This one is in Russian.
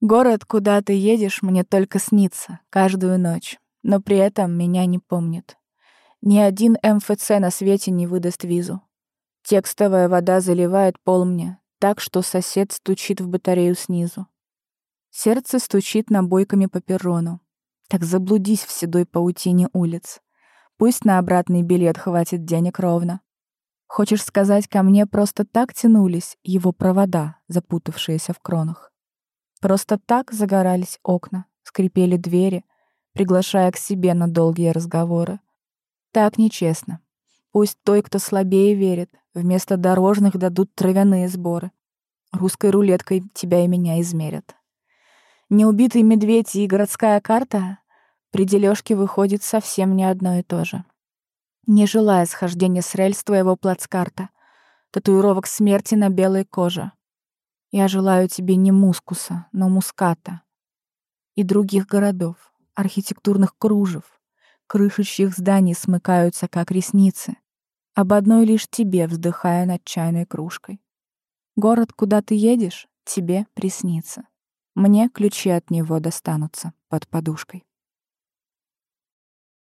Город, куда ты едешь, мне только снится каждую ночь, но при этом меня не помнит. Ни один МФЦ на свете не выдаст визу. Текстовая вода заливает пол мне, так что сосед стучит в батарею снизу. Сердце стучит набойками по перрону. Так заблудись в седой паутине улиц. Пусть на обратный билет хватит денег ровно. Хочешь сказать, ко мне просто так тянулись его провода, запутавшиеся в кронах? Просто так загорались окна, скрипели двери, приглашая к себе на долгие разговоры. Так нечестно. Пусть той, кто слабее верит, вместо дорожных дадут травяные сборы. Русской рулеткой тебя и меня измерят. Неубитый медведь и городская карта при дележке выходит совсем не одно и то же. Не желая схождения с рельс твоего плацкарта, татуировок смерти на белой коже. Я желаю тебе не мускуса, но муската. И других городов, архитектурных кружев, крышащих зданий смыкаются, как ресницы. Об одной лишь тебе вздыхая над чайной кружкой. Город, куда ты едешь, тебе приснится. Мне ключи от него достанутся под подушкой.